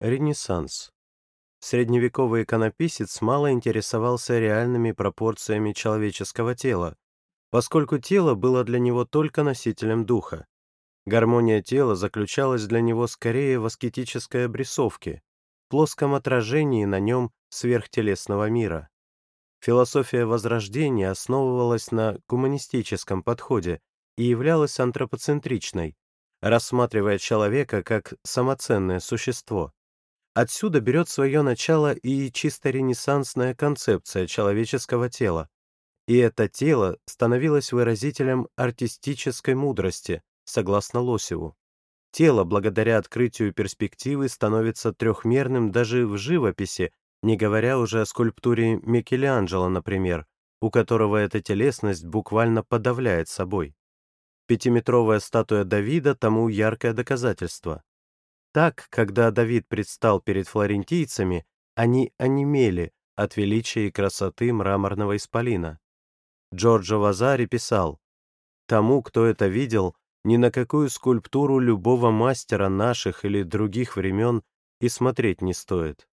Ренессанс. Средневековый иконописец мало интересовался реальными пропорциями человеческого тела, поскольку тело было для него только носителем духа. Гармония тела заключалась для него скорее в аскетической обрисовке, плоском отражении на нем сверхтелесного мира. Философия Возрождения основывалась на гуманистическом подходе и являлась антропоцентричной, рассматривая человека как самоценное существо. Отсюда берет свое начало и чисто ренессансная концепция человеческого тела. И это тело становилось выразителем артистической мудрости, согласно Лосеву. Тело, благодаря открытию перспективы, становится трехмерным даже в живописи, не говоря уже о скульптуре Микеланджело, например, у которого эта телесность буквально подавляет собой. Пятиметровая статуя Давида тому яркое доказательство. Так, когда Давид предстал перед флорентийцами, они онемели от величия и красоты мраморного исполина. Джорджо Вазари писал, «Тому, кто это видел, ни на какую скульптуру любого мастера наших или других времен и смотреть не стоит».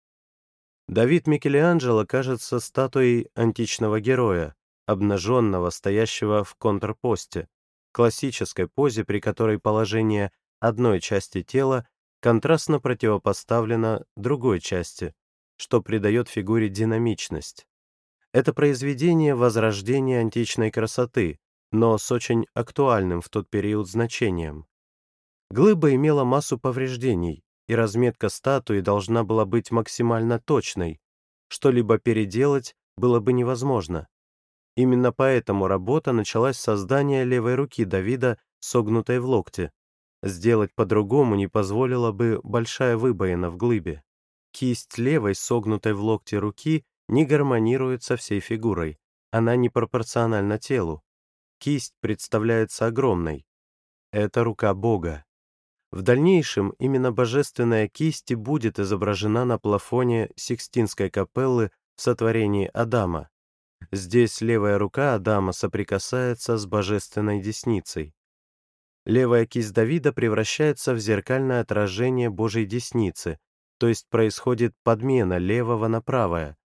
Давид Микеланджело кажется статуей античного героя, обнаженного, стоящего в контрпосте, классической позе, при которой положение одной части тела контрастно противопоставлено другой части, что придает фигуре динамичность. Это произведение возрождения античной красоты, но с очень актуальным в тот период значением. Глыба имела массу повреждений, и разметка статуи должна была быть максимально точной, что-либо переделать было бы невозможно. Именно поэтому работа началась с создания левой руки Давида, согнутой в локте, Сделать по-другому не позволила бы большая выбоина в глыбе. Кисть левой, согнутой в локте руки, не гармонирует со всей фигурой. Она не пропорциональна телу. Кисть представляется огромной. Это рука Бога. В дальнейшем именно божественная кисть и будет изображена на плафоне Сикстинской капеллы в сотворении Адама. Здесь левая рука Адама соприкасается с божественной десницей. Левая кисть Давида превращается в зеркальное отражение Божьей десницы, то есть происходит подмена левого на правое,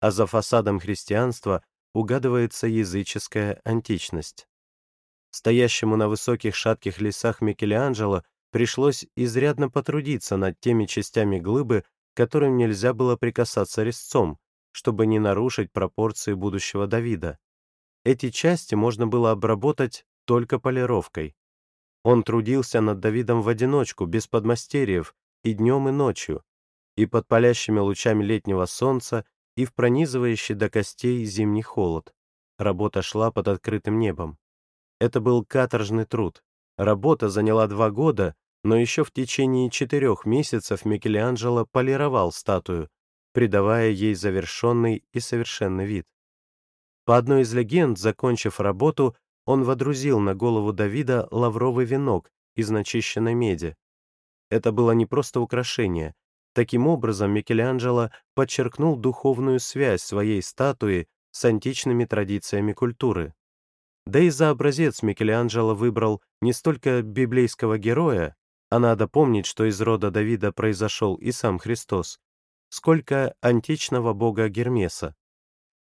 а за фасадом христианства угадывается языческая античность. Стоящему на высоких шатких лесах Микеланджело пришлось изрядно потрудиться над теми частями глыбы, которым нельзя было прикасаться резцом, чтобы не нарушить пропорции будущего Давида. Эти части можно было обработать только полировкой. Он трудился над Давидом в одиночку, без подмастерьев, и днем, и ночью, и под палящими лучами летнего солнца, и в пронизывающий до костей зимний холод. Работа шла под открытым небом. Это был каторжный труд. Работа заняла два года, но еще в течение четырех месяцев Микеланджело полировал статую, придавая ей завершенный и совершенный вид. По одной из легенд, закончив работу, он водрузил на голову Давида лавровый венок из начищенной меди. Это было не просто украшение. Таким образом, Микеланджело подчеркнул духовную связь своей статуи с античными традициями культуры. Да и за образец Микеланджело выбрал не столько библейского героя, а надо помнить, что из рода Давида произошел и сам Христос, сколько античного бога Гермеса.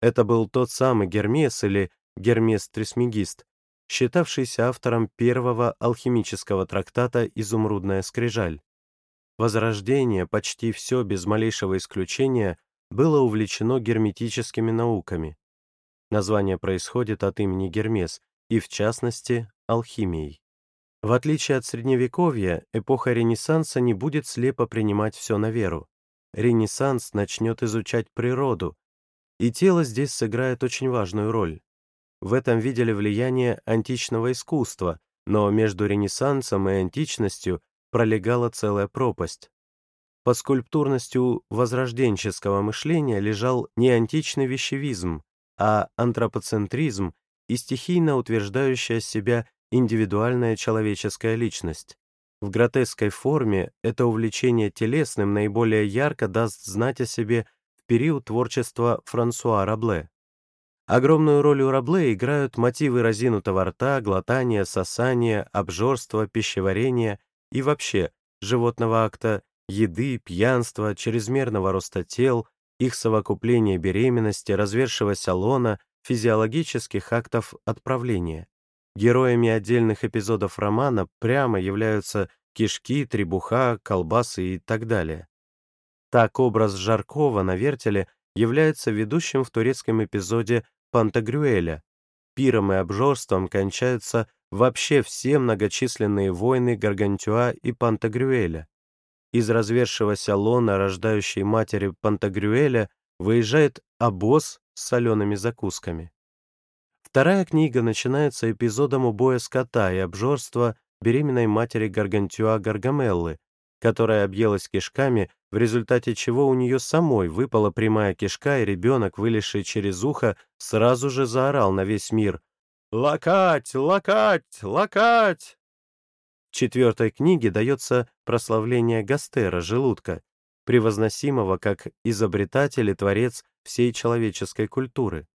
Это был тот самый Гермес или Гермес Трисмегист, считавшийся автором первого алхимического трактата «Изумрудная скрижаль». Возрождение, почти все без малейшего исключения, было увлечено герметическими науками. Название происходит от имени Гермес и, в частности, алхимией. В отличие от Средневековья, эпоха Ренессанса не будет слепо принимать все на веру. Ренессанс начнет изучать природу, и тело здесь сыграет очень важную роль. В этом видели влияние античного искусства, но между Ренессансом и античностью пролегала целая пропасть. По скульптурностью возрожденческого мышления лежал не античный вещевизм, а антропоцентризм и стихийно утверждающая себя индивидуальная человеческая личность. В гротескской форме это увлечение телесным наиболее ярко даст знать о себе в период творчества Франсуа Рабле. Огромную роль у Рабле играют мотивы разинутого рта, глотания, сосания, обжорства, пищеварения и вообще животного акта еды, пьянства, чрезмерного роста тел, их совокупление беременности, развершегося лона, физиологических актов отправления. Героями отдельных эпизодов романа прямо являются кишки, требуха, колбасы и так далее. Так образ Жаркова на вертеле является ведущим в турецком эпизоде Пантагрюэля. Пиром и обжорством кончаются вообще все многочисленные войны Гаргантюа и Пантагрюэля. Из развершегося лона рождающей матери Пантагрюэля выезжает обоз с солеными закусками. Вторая книга начинается эпизодом убоя скота и обжорства беременной матери Гаргантюа Гаргамеллы, которая объелась кишками, в результате чего у нее самой выпала прямая кишка, и ребенок, вылезший через ухо, сразу же заорал на весь мир «Лакать! Лакать! Лакать!» В четвертой книге дается прославление Гастера, желудка, превозносимого как изобретатель и творец всей человеческой культуры.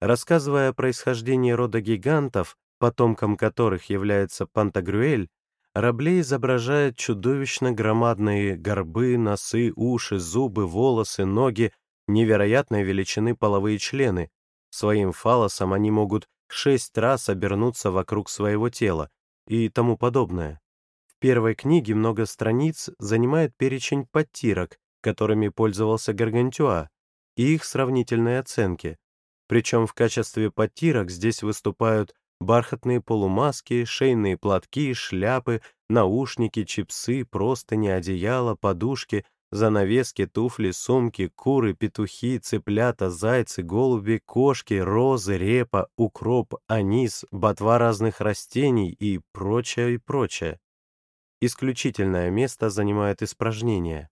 Рассказывая о происхождении рода гигантов, потомком которых является Пантагрюэль, Рабле изображает чудовищно громадные горбы, носы, уши, зубы, волосы, ноги, невероятной величины половые члены. Своим фалосом они могут шесть раз обернуться вокруг своего тела и тому подобное. В первой книге много страниц занимает перечень подтирок, которыми пользовался Гаргантюа, и их сравнительные оценки. Причем в качестве подтирок здесь выступают бархатные полумаски, шейные платки, шляпы, наушники, чипсы, простыни, одеяла, подушки, занавески, туфли, сумки, куры, петухи, цыплята, зайцы, голуби, кошки, розы, репа, укроп, анис, ботва разных растений и прочее, и прочее. Исключительное место занимает испражнения.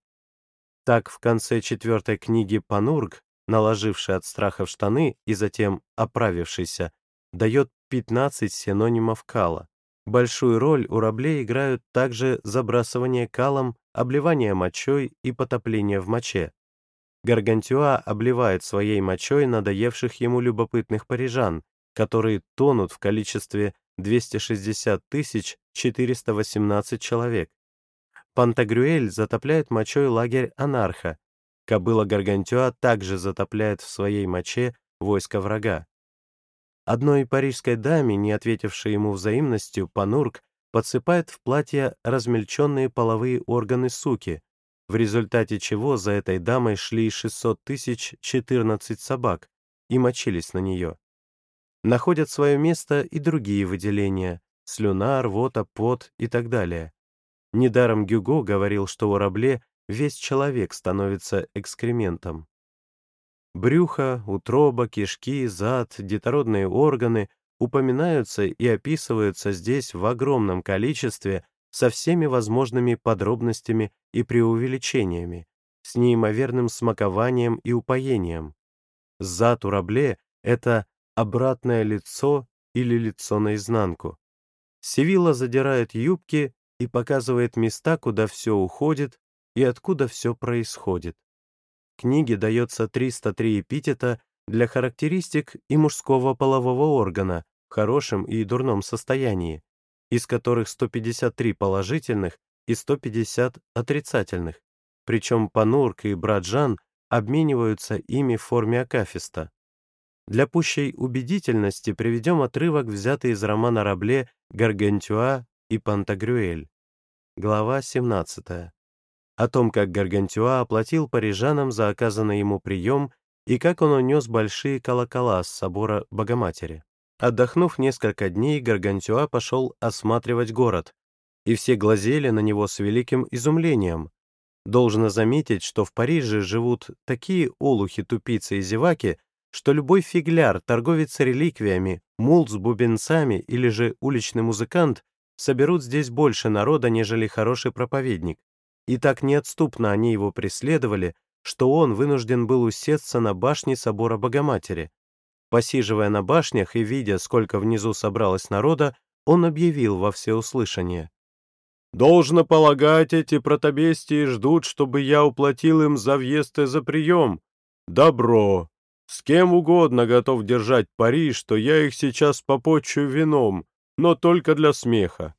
Так, в конце четвертой книги Панург, наложивший от страха в штаны и затем оправившийся, дает 15 синонимов кала. Большую роль у раблей играют также забрасывание калом, обливание мочой и потопление в моче. Гаргантюа обливает своей мочой надоевших ему любопытных парижан, которые тонут в количестве 260 418 человек. Пантагрюэль затопляет мочой лагерь Анарха. Кобыла Гаргантюа также затопляет в своей моче войско врага. Одной парижской даме, не ответившей ему взаимностью, Панурк подсыпает в платье размельченные половые органы суки, в результате чего за этой дамой шли 600 тысяч 14 собак и мочились на нее. Находят свое место и другие выделения — слюна, рвота, пот и так далее. Недаром Гюго говорил, что у рабле весь человек становится экскрементом. Брюхо, утроба, кишки, зад, детородные органы упоминаются и описываются здесь в огромном количестве со всеми возможными подробностями и преувеличениями, с неимоверным смакованием и упоением. Зад у рабле — это обратное лицо или лицо наизнанку. Севилла задирает юбки и показывает места, куда все уходит и откуда все происходит книге дается 303 эпитета для характеристик и мужского полового органа в хорошем и дурном состоянии, из которых 153 положительных и 150 отрицательных, причем Панурк и Браджан обмениваются ими в форме акафиста. Для пущей убедительности приведем отрывок, взятый из романа Рабле «Гаргантюа и Пантагрюэль». Глава 17 о том, как Гаргантюа оплатил парижанам за оказанный ему прием и как он унес большие колокола с собора Богоматери. Отдохнув несколько дней, Гаргантюа пошел осматривать город, и все глазели на него с великим изумлением. Должно заметить, что в Париже живут такие олухи-тупицы и зеваки, что любой фигляр, торговец реликвиями, мул с бубенцами или же уличный музыкант соберут здесь больше народа, нежели хороший проповедник. И так неотступно они его преследовали, что он вынужден был усесться на башне собора Богоматери. Посиживая на башнях и видя, сколько внизу собралось народа, он объявил во всеуслышание. «Должно полагать, эти протобестии ждут, чтобы я уплатил им за въезд и за прием. Добро. С кем угодно готов держать пари, что я их сейчас попочу вином, но только для смеха.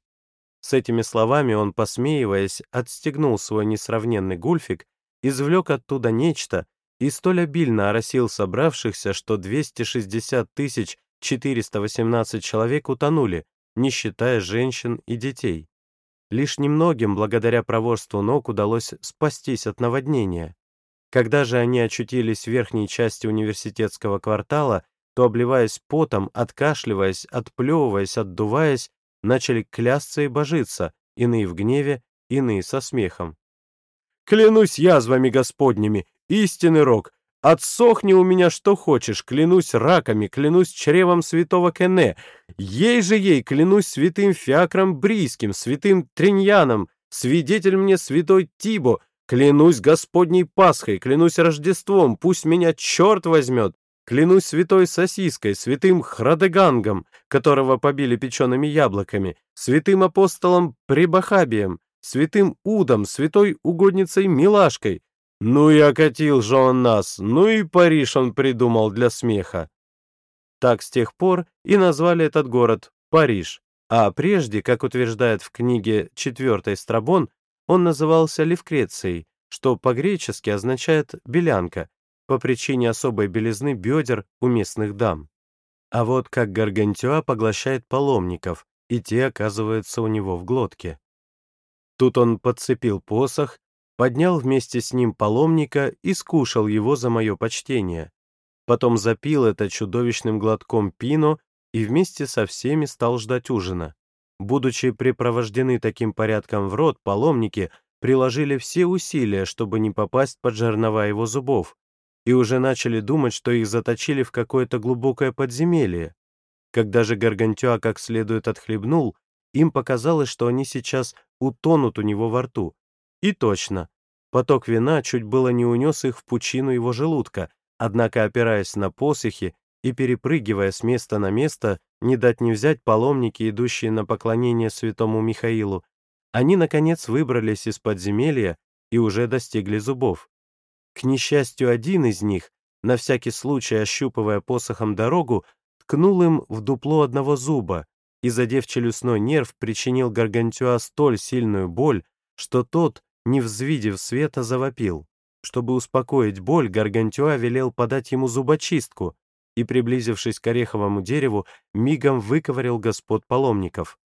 С этими словами он, посмеиваясь, отстегнул свой несравненный гульфик, извлек оттуда нечто и столь обильно оросил собравшихся, что 260 тысяч 418 человек утонули, не считая женщин и детей. Лишь немногим, благодаря проворству ног, удалось спастись от наводнения. Когда же они очутились в верхней части университетского квартала, то, обливаясь потом, откашливаясь, отплевываясь, отдуваясь, начали клясться и божиться, иные в гневе, иные со смехом. «Клянусь язвами господними, истинный рок, отсохни у меня что хочешь, клянусь раками, клянусь чревом святого Кене, ей же ей клянусь святым Фиакром Брийским, святым Триньяном, свидетель мне святой Тибо, клянусь Господней Пасхой, клянусь Рождеством, пусть меня черт возьмет, Клянусь святой сосиской, святым Храдегангом, которого побили печеными яблоками, святым апостолом Прибахабием, святым Удом, святой угодницей Милашкой. Ну и окатил же он нас, ну и Париж он придумал для смеха. Так с тех пор и назвали этот город Париж, а прежде, как утверждает в книге «Четвертый Страбон», он назывался Левкрецией, что по-гречески означает «белянка», по причине особой белизны бедер у местных дам. А вот как Гаргантюа поглощает паломников, и те оказываются у него в глотке. Тут он подцепил посох, поднял вместе с ним паломника и скушал его за мое почтение. Потом запил это чудовищным глотком пино и вместе со всеми стал ждать ужина. Будучи припровождены таким порядком в рот, паломники приложили все усилия, чтобы не попасть под жернова его зубов, и уже начали думать, что их заточили в какое-то глубокое подземелье. Когда же Гаргантюа как следует отхлебнул, им показалось, что они сейчас утонут у него во рту. И точно. Поток вина чуть было не унес их в пучину его желудка, однако, опираясь на посохи и перепрыгивая с места на место, не дать не взять паломники, идущие на поклонение святому Михаилу, они, наконец, выбрались из подземелья и уже достигли зубов. К несчастью, один из них, на всякий случай ощупывая посохом дорогу, ткнул им в дупло одного зуба и, задев челюстной нерв, причинил Гаргантюа столь сильную боль, что тот, не взвидев света, завопил. Чтобы успокоить боль, Гаргантюа велел подать ему зубочистку и, приблизившись к ореховому дереву, мигом выковырял господ паломников.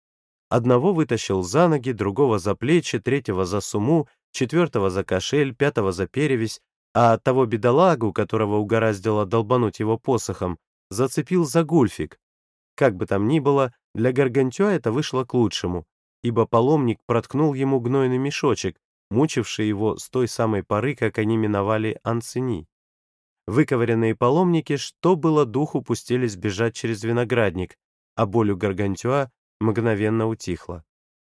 Одного вытащил за ноги, другого за плечи, третьего за суму, четвертого за кошель, пятого за перевязь, а того бедолагу, которого угораздило долбануть его посохом, зацепил за гульфик. Как бы там ни было, для Гаргантюа это вышло к лучшему, ибо паломник проткнул ему гнойный мешочек, мучивший его с той самой поры, как они миновали Анцини. Выковыренные паломники, что было духу, пустились бежать через виноградник, а боль у Гаргантюа мгновенно утихла.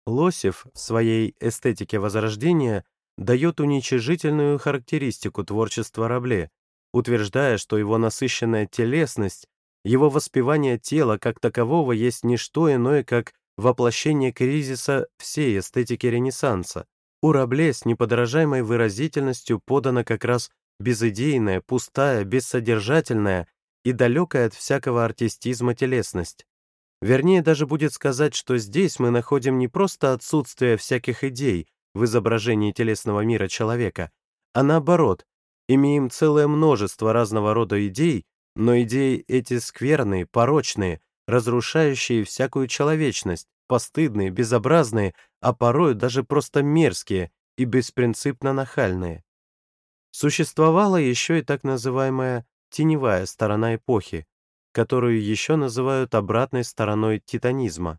Лосев в своей эстетике Возрождения дает уничижительную характеристику творчества Рабле, утверждая, что его насыщенная телесность, его воспевание тела как такового есть не что иное, как воплощение кризиса всей эстетики Ренессанса. У Рабле с неподражаемой выразительностью подана как раз безыдейная, пустая, бессодержательная и далекая от всякого артистизма телесность. Вернее, даже будет сказать, что здесь мы находим не просто отсутствие всяких идей, в изображении телесного мира человека, а наоборот, имеем целое множество разного рода идей, но идеи эти скверные, порочные, разрушающие всякую человечность, постыдные, безобразные, а порой даже просто мерзкие и беспринципно нахальные. Существовала еще и так называемая теневая сторона эпохи, которую еще называют обратной стороной титанизма.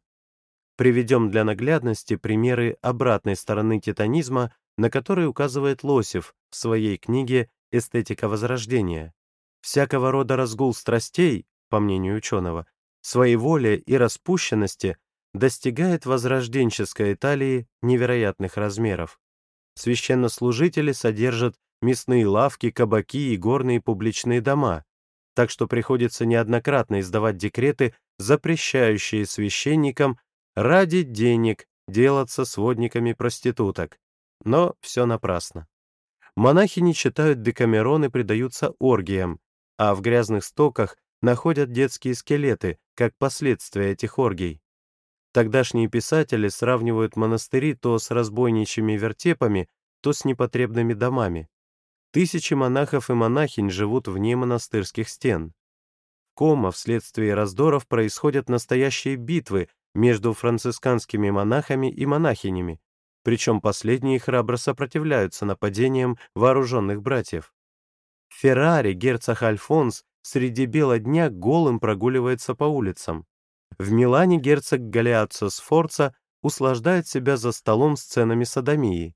Приведем для наглядности примеры обратной стороны титанизма, на которые указывает Лосев в своей книге «Эстетика Возрождения». Всякого рода разгул страстей, по мнению ученого, своеволия и распущенности достигает возрожденческой Италии невероятных размеров. Священнослужители содержат мясные лавки, кабаки и горные публичные дома, так что приходится неоднократно издавать декреты, запрещающие священникам ради денег делаться сводниками проституток. Но все напрасно. Монахи не читают Декамерон и предаются оргиям, а в грязных стоках находят детские скелеты, как последствия этих оргий. Тогдашние писатели сравнивают монастыри то с разбойничьими вертепами, то с непотребными домами. Тысячи монахов и монахинь живут вне монастырских стен. Кома вследствие раздоров происходят настоящие битвы между францисканскими монахами и монахинями, причем последние храбро сопротивляются нападениям вооруженных братьев. В Феррари герцог Альфонс среди бела дня голым прогуливается по улицам. В Милане герцог Галиаццо Сфорца услаждает себя за столом сценами садомии.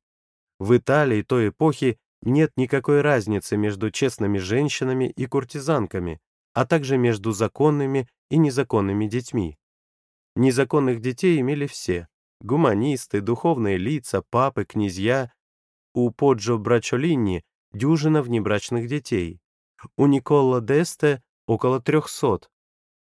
В Италии той эпохи нет никакой разницы между честными женщинами и куртизанками, а также между законными и незаконными детьми. Незаконных детей имели все — гуманисты, духовные лица, папы, князья. У Поджо Брачолини дюжина внебрачных детей. У Никола Десте около трехсот.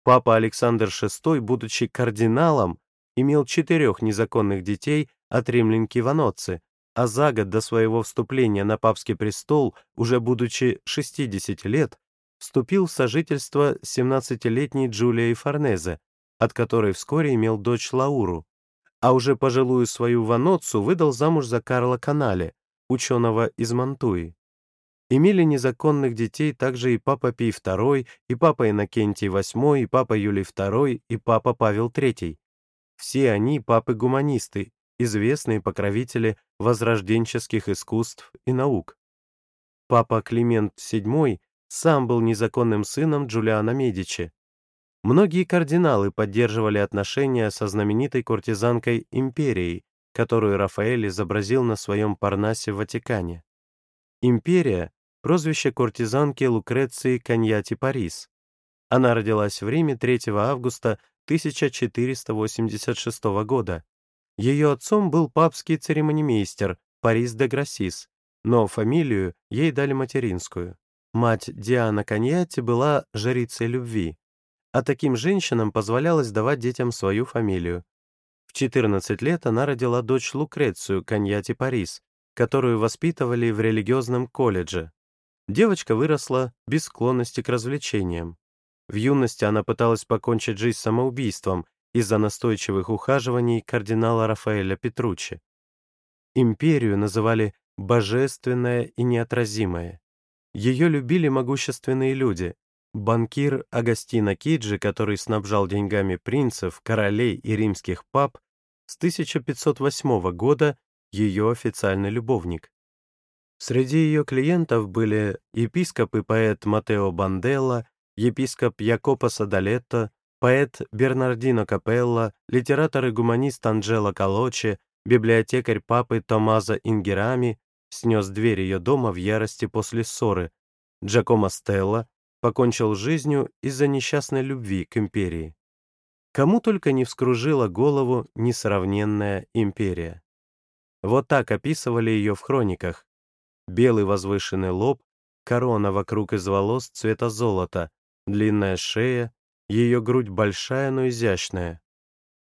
Папа Александр VI, будучи кардиналом, имел четырех незаконных детей от римлянки Ваноцци, а за год до своего вступления на папский престол, уже будучи 60 лет, вступил в сожительство с 17-летней Джулией Форнезе, от которой вскоре имел дочь Лауру, а уже пожилую свою Ваноццу выдал замуж за Карла Канале, ученого из Мантуи. Имели незаконных детей также и папа Пий II, и папа Иннокентий VIII, и папа Юлий II, и папа Павел III. Все они папы-гуманисты, известные покровители возрожденческих искусств и наук. Папа Климент VII сам был незаконным сыном Джулиана Медичи. Многие кардиналы поддерживали отношения со знаменитой куртизанкой Империей, которую Рафаэль изобразил на своем Парнасе в Ватикане. Империя — прозвище куртизанки Лукреции Каньяти Парис. Она родилась в Риме 3 августа 1486 года ее отцом был папский церемонимейстер Парис де Грассис, но фамилию ей дали материнскую. Мать Диана Каньятти была жрицей любви, а таким женщинам позволялось давать детям свою фамилию. В 14 лет она родила дочь Лукрецию Каньяти Парис, которую воспитывали в религиозном колледже. Девочка выросла без склонности к развлечениям. В юности она пыталась покончить жизнь самоубийством из-за настойчивых ухаживаний кардинала Рафаэля Петруччи. Империю называли «божественная и неотразимая». Ее любили могущественные люди. Банкир Агастино Киджи, который снабжал деньгами принцев, королей и римских пап, с 1508 года ее официальный любовник. Среди ее клиентов были епископ и поэт Матео Банделла, епископ Якопо Садалетто, поэт Бернардино Капелла, литератор и гуманист Анджело Калочи, библиотекарь папы Томазо Ингерами снес дверь ее дома в ярости после ссоры. Джакомо Стелла покончил жизнью из-за несчастной любви к империи. Кому только не вскружила голову несравненная империя. Вот так описывали ее в хрониках. Белый возвышенный лоб, корона вокруг из волос цвета золота, длинная шея, ее грудь большая, но изящная.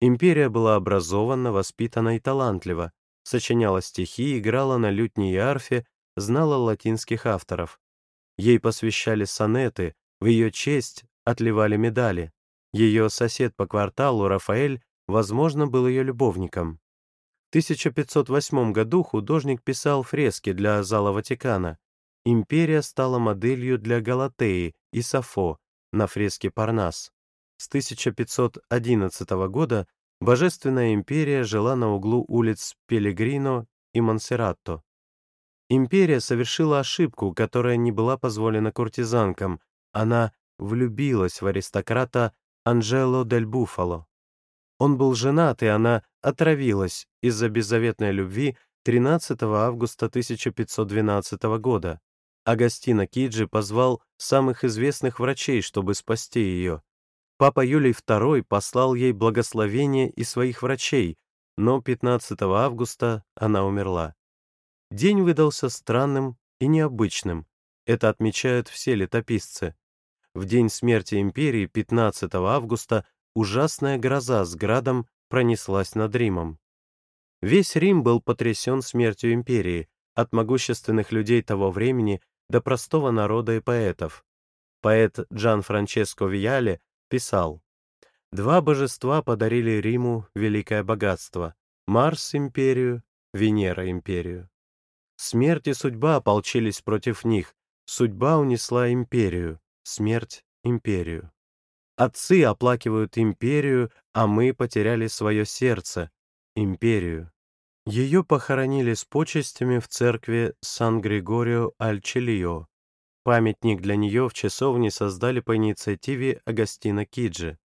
Империя была образована, воспитана и талантлива, сочиняла стихи, играла на лютне и арфе, знала латинских авторов. Ей посвящали сонеты, в ее честь отливали медали. Ее сосед по кварталу, Рафаэль, возможно, был ее любовником. В 1508 году художник писал фрески для зала Ватикана. Империя стала моделью для Галатеи и Сафо, на фреске Парнас. С 1511 года Божественная империя жила на углу улиц Пелегрино и Монсерратто. Империя совершила ошибку, которая не была позволена куртизанкам. Она влюбилась в аристократа Анджело дель Буфало. Он был женат, и она отравилась из-за беззаветной любви 13 августа 1512 года. Агастино Киджи позвал самых известных врачей, чтобы спасти ее. Папа Юлий II послал ей благословение и своих врачей, но 15 августа она умерла. День выдался странным и необычным. Это отмечают все летописцы. В день смерти империи 15 августа ужасная гроза с градом пронеслась над Римом. Весь Рим был потрясен смертью империи, от могущественных людей того времени до простого народа и поэтов. Поэт Джан Франческо Виале писал Два божества подарили Риму великое богатство — Марс — империю, Венера — империю. Смерть и судьба ополчились против них, судьба унесла империю, смерть — империю. Отцы оплакивают империю, а мы потеряли свое сердце, империю. Ее похоронили с почестями в церкви Сан-Григорио-Аль-Челио. Памятник для нее в часовне создали по инициативе Агастина Киджи.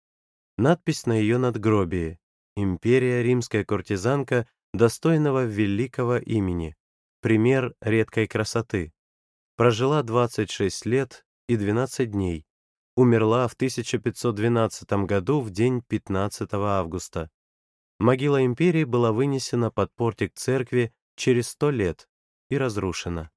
Надпись на ее надгробии «Империя римская куртизанка, достойного великого имени. Пример редкой красоты. Прожила 26 лет и 12 дней. Умерла в 1512 году в день 15 августа. Могила империи была вынесена под портик церкви через сто лет и разрушена.